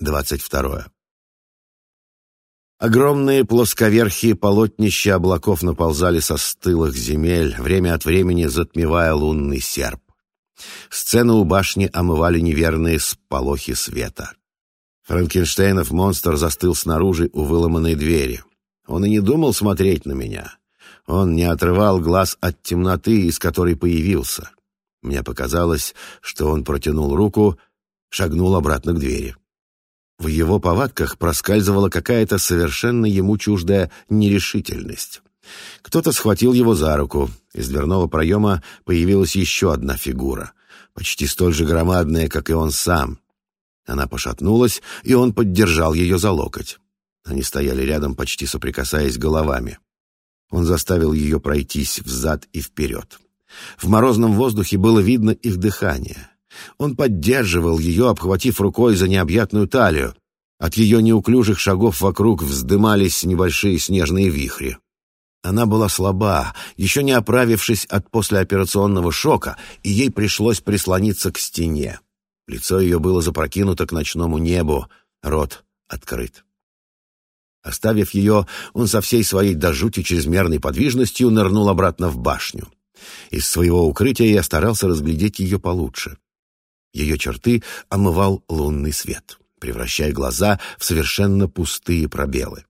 22. Огромные плосковерхие полотнища облаков наползали со стылых земель, время от времени затмевая лунный серп. Сцену у башни омывали неверные сполохи света. Франкенштейнов монстр застыл снаружи у выломанной двери. Он и не думал смотреть на меня. Он не отрывал глаз от темноты, из которой появился. Мне показалось, что он протянул руку, шагнул обратно к двери. — в его повадках проскальзывала какая-то совершенно ему чуждая нерешительность. Кто-то схватил его за руку. Из дверного проема появилась еще одна фигура, почти столь же громадная, как и он сам. Она пошатнулась, и он поддержал ее за локоть. Они стояли рядом, почти соприкасаясь головами. Он заставил ее пройтись взад и вперед. В морозном воздухе было видно их дыхание — он поддерживал ее, обхватив рукой за необъятную талию. От ее неуклюжих шагов вокруг вздымались небольшие снежные вихри. Она была слаба, еще не оправившись от послеоперационного шока, и ей пришлось прислониться к стене. Лицо ее было запрокинуто к ночному небу, рот открыт. Оставив ее, он со всей своей до жути чрезмерной подвижностью нырнул обратно в башню. Из своего укрытия я старался разглядеть ее получше. Ее черты омывал лунный свет, превращая глаза в совершенно пустые пробелы.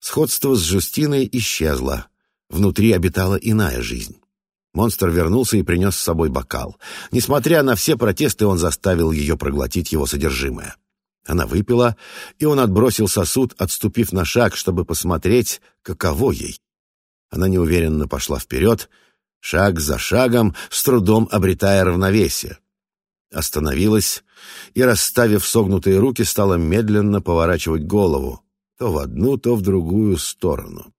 Сходство с Жустиной исчезло. Внутри обитала иная жизнь. Монстр вернулся и принес с собой бокал. Несмотря на все протесты, он заставил ее проглотить его содержимое. Она выпила, и он отбросил сосуд, отступив на шаг, чтобы посмотреть, каково ей. Она неуверенно пошла вперед, шаг за шагом, с трудом обретая равновесие остановилась и, расставив согнутые руки, стала медленно поворачивать голову то в одну, то в другую сторону.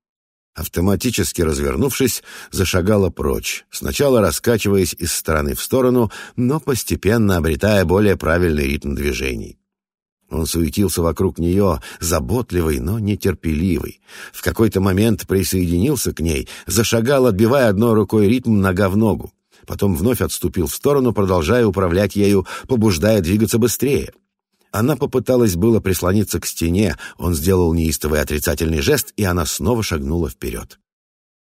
Автоматически развернувшись, зашагала прочь, сначала раскачиваясь из стороны в сторону, но постепенно обретая более правильный ритм движений. Он суетился вокруг нее, заботливый, но нетерпеливый. В какой-то момент присоединился к ней, зашагал, отбивая одной рукой ритм нога в ногу потом вновь отступил в сторону, продолжая управлять ею, побуждая двигаться быстрее. Она попыталась было прислониться к стене, он сделал неистовый отрицательный жест, и она снова шагнула вперед.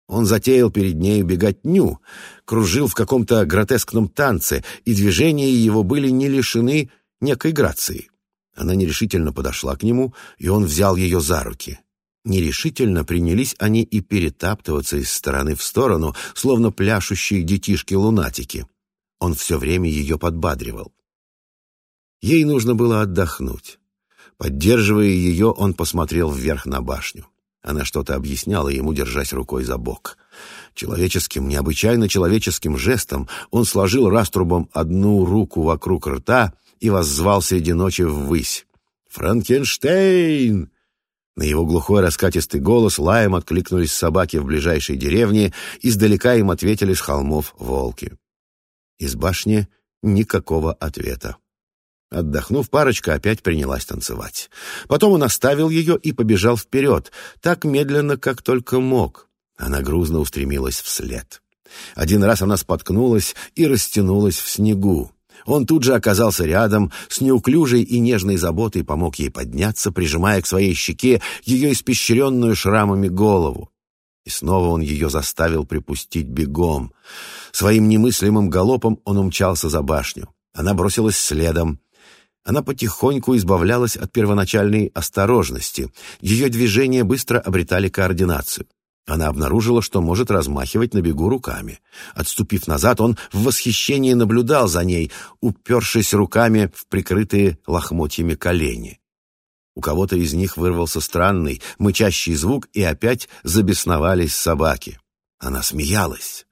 Он затеял перед нею беготню, кружил в каком-то гротескном танце, и движения его были не лишены некой грации. Она нерешительно подошла к нему, и он взял ее за руки. Нерешительно принялись они и перетаптываться из стороны в сторону, словно пляшущие детишки-лунатики. Он все время ее подбадривал. Ей нужно было отдохнуть. Поддерживая ее, он посмотрел вверх на башню. Она что-то объясняла ему, держась рукой за бок. Человеческим, необычайно человеческим жестом он сложил раструбом одну руку вокруг рта и воззвал среди ночи ввысь. «Франкенштейн! На его глухой раскатистый голос лаем откликнулись собаки в ближайшей деревне, издалека им ответили с холмов волки. Из башни никакого ответа. Отдохнув, парочка опять принялась танцевать. Потом он оставил ее и побежал вперед, так медленно, как только мог. Она грузно устремилась вслед. Один раз она споткнулась и растянулась в снегу. Он тут же оказался рядом, с неуклюжей и нежной заботой помог ей подняться, прижимая к своей щеке ее испещренную шрамами голову. И снова он ее заставил припустить бегом. Своим немыслимым галопом он умчался за башню. Она бросилась следом. Она потихоньку избавлялась от первоначальной осторожности. Ее движения быстро обретали координацию. Она обнаружила, что может размахивать на бегу руками. Отступив назад, он в восхищении наблюдал за ней, упершись руками в прикрытые лохмотьями колени. У кого-то из них вырвался странный, мычащий звук, и опять забесновались собаки. Она смеялась.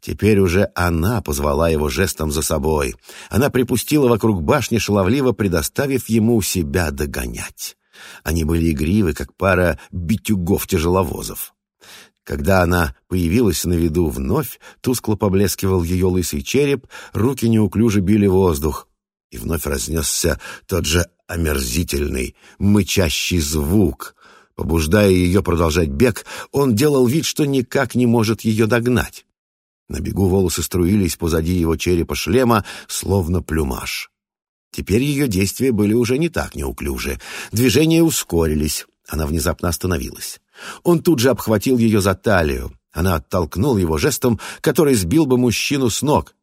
Теперь уже она позвала его жестом за собой. Она припустила вокруг башни шаловливо, предоставив ему себя догонять. Они были игривы, как пара битюгов-тяжеловозов. Когда она появилась на виду вновь, тускло поблескивал ее лысый череп, руки неуклюже били воздух. И вновь разнесся тот же омерзительный, мычащий звук. Побуждая ее продолжать бег, он делал вид, что никак не может ее догнать. На бегу волосы струились позади его черепа шлема, словно плюмаж. Теперь ее действия были уже не так неуклюжи. Движения ускорились. Она внезапно остановилась. Он тут же обхватил ее за талию. Она оттолкнула его жестом, который сбил бы мужчину с ног.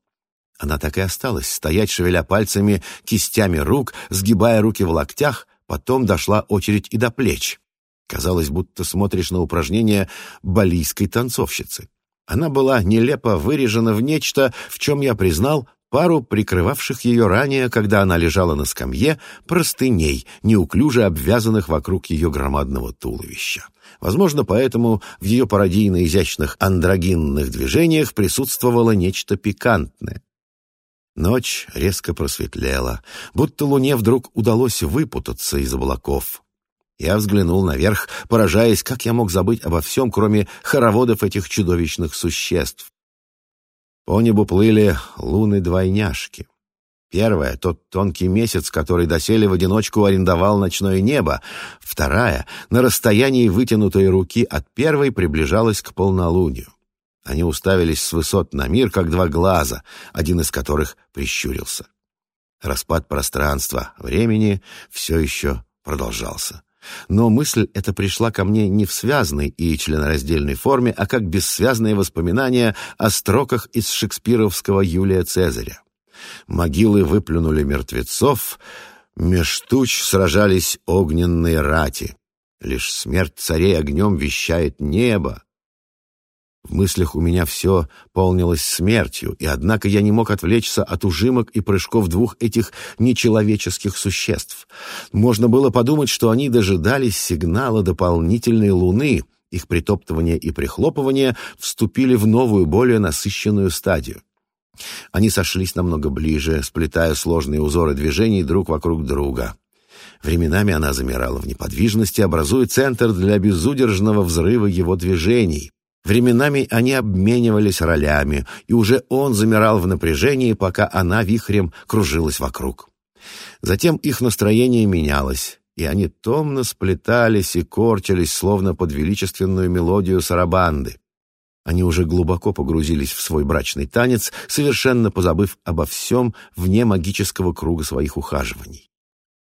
Она так и осталась стоять, шевеля пальцами, кистями рук, сгибая руки в локтях, потом дошла очередь и до плеч. Казалось, будто смотришь на упражнение балийской танцовщицы. Она была нелепо вырежена в нечто, в чем я признал пару прикрывавших ее ранее, когда она лежала на скамье, простыней, неуклюже обвязанных вокруг ее громадного туловища. Возможно, поэтому в ее пародийно-изящных андрогинных движениях присутствовало нечто пикантное. Ночь резко просветлела, будто луне вдруг удалось выпутаться из облаков. Я взглянул наверх, поражаясь, как я мог забыть обо всем, кроме хороводов этих чудовищных существ. По небу плыли луны-двойняшки. Первая — тот тонкий месяц, который доселе в одиночку арендовал ночное небо. Вторая, на расстоянии вытянутой руки от первой, приближалась к полнолунию. Они уставились с высот на мир, как два глаза, один из которых прищурился. Распад пространства, времени все еще продолжался. Но мысль эта пришла ко мне не в связной и членораздельной форме, а как бессвязные воспоминания о строках из шекспировского Юлия Цезаря. Могилы выплюнули мертвецов, меж туч сражались огненные рати. Лишь смерть царей огнем вещает небо, в мыслях у меня все полнилось смертью, и однако я не мог отвлечься от ужимок и прыжков двух этих нечеловеческих существ. Можно было подумать, что они дожидались сигнала дополнительной луны. Их притоптывание и прихлопывание вступили в новую, более насыщенную стадию. Они сошлись намного ближе, сплетая сложные узоры движений друг вокруг друга. Временами она замирала в неподвижности, образуя центр для безудержного взрыва его движений. Временами они обменивались ролями, и уже он замирал в напряжении, пока она вихрем кружилась вокруг. Затем их настроение менялось, и они томно сплетались и корчились, словно под величественную мелодию сарабанды. Они уже глубоко погрузились в свой брачный танец, совершенно позабыв обо всем вне магического круга своих ухаживаний.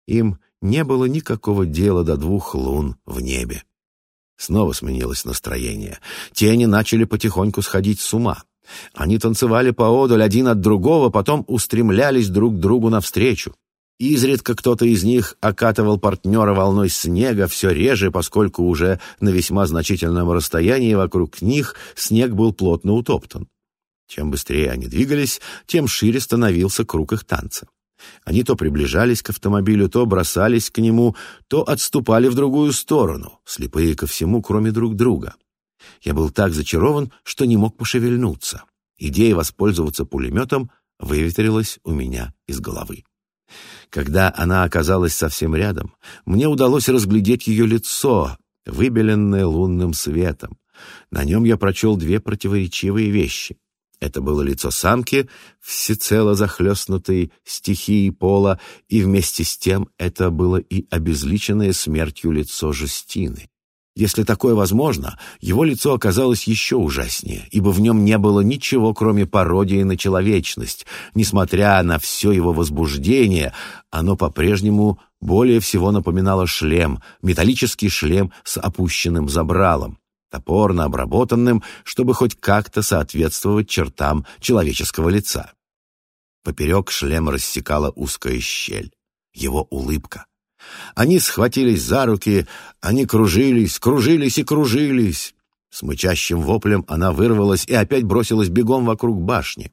Им не было никакого дела до двух лун в небе. Снова сменилось настроение. Тени начали потихоньку сходить с ума. Они танцевали поодаль один от другого, потом устремлялись друг другу навстречу. Изредка кто-то из них окатывал партнера волной снега все реже, поскольку уже на весьма значительном расстоянии вокруг них снег был плотно утоптан. Чем быстрее они двигались, тем шире становился круг их танца. Они то приближались к автомобилю, то бросались к нему, то отступали в другую сторону, слепые ко всему, кроме друг друга. Я был так зачарован, что не мог пошевельнуться. Идея воспользоваться пулеметом выветрилась у меня из головы. Когда она оказалась совсем рядом, мне удалось разглядеть ее лицо, выбеленное лунным светом. На нем я прочел две противоречивые вещи — это было лицо самки, всецело захлестнутой стихией пола, и вместе с тем это было и обезличенное смертью лицо Жестины. Если такое возможно, его лицо оказалось еще ужаснее, ибо в нем не было ничего, кроме пародии на человечность. Несмотря на все его возбуждение, оно по-прежнему более всего напоминало шлем, металлический шлем с опущенным забралом топорно обработанным, чтобы хоть как-то соответствовать чертам человеческого лица. Поперек шлем рассекала узкая щель. Его улыбка. Они схватились за руки, они кружились, кружились и кружились. С мычащим воплем она вырвалась и опять бросилась бегом вокруг башни.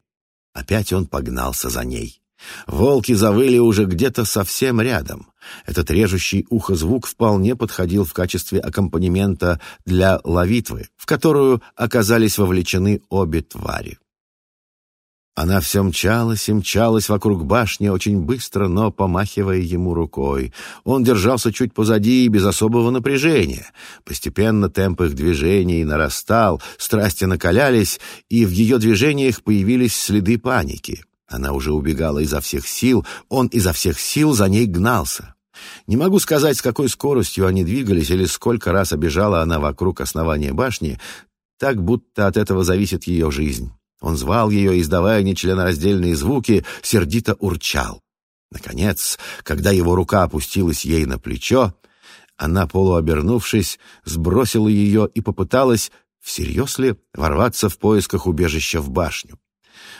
Опять он погнался за ней. Волки завыли уже где-то совсем рядом. Этот режущий ухо звук вполне подходил в качестве аккомпанемента для ловитвы, в которую оказались вовлечены обе твари. Она все мчалась и мчалась вокруг башни очень быстро, но помахивая ему рукой. Он держался чуть позади и без особого напряжения. Постепенно темп их движений нарастал, страсти накалялись, и в ее движениях появились следы паники. Она уже убегала изо всех сил, он изо всех сил за ней гнался. Не могу сказать, с какой скоростью они двигались или сколько раз обежала она вокруг основания башни, так будто от этого зависит ее жизнь. Он звал ее, издавая нечленораздельные звуки, сердито урчал. Наконец, когда его рука опустилась ей на плечо, она, полуобернувшись, сбросила ее и попыталась, всерьез ли, ворваться в поисках убежища в башню.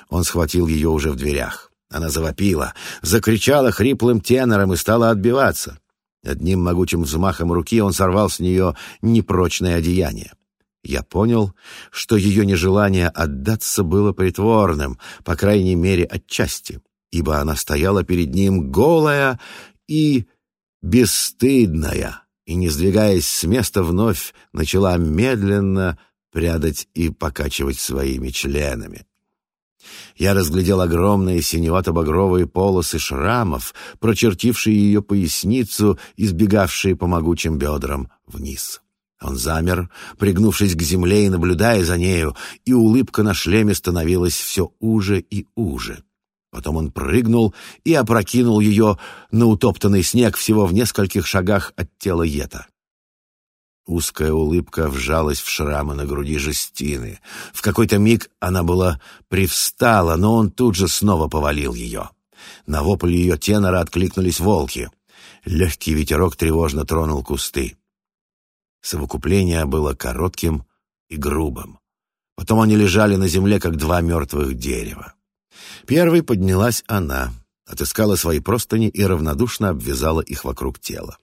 Он схватил ее уже в дверях. Она завопила, закричала хриплым тенором и стала отбиваться. Одним могучим взмахом руки он сорвал с нее непрочное одеяние. Я понял, что ее нежелание отдаться было притворным, по крайней мере, отчасти, ибо она стояла перед ним голая и бесстыдная, и, не сдвигаясь с места, вновь начала медленно прядать и покачивать своими членами. Я разглядел огромные синевато-багровые полосы шрамов, прочертившие ее поясницу, избегавшие по могучим бедрам вниз. Он замер, пригнувшись к земле и наблюдая за нею, и улыбка на шлеме становилась все уже и уже. Потом он прыгнул и опрокинул ее на утоптанный снег всего в нескольких шагах от тела Йета. Узкая улыбка вжалась в шрамы на груди Жестины. В какой-то миг она была привстала, но он тут же снова повалил ее. На вопль ее тенора откликнулись волки. Легкий ветерок тревожно тронул кусты. Совокупление было коротким и грубым. Потом они лежали на земле, как два мертвых дерева. Первой поднялась она, отыскала свои простыни и равнодушно обвязала их вокруг тела.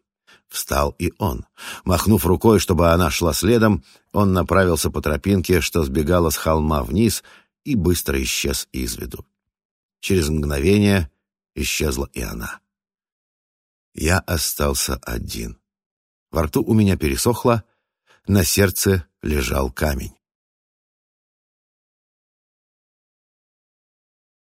Встал и он. Махнув рукой, чтобы она шла следом, он направился по тропинке, что сбегала с холма вниз, и быстро исчез из виду. Через мгновение исчезла и она. Я остался один. Во рту у меня пересохло, на сердце лежал камень.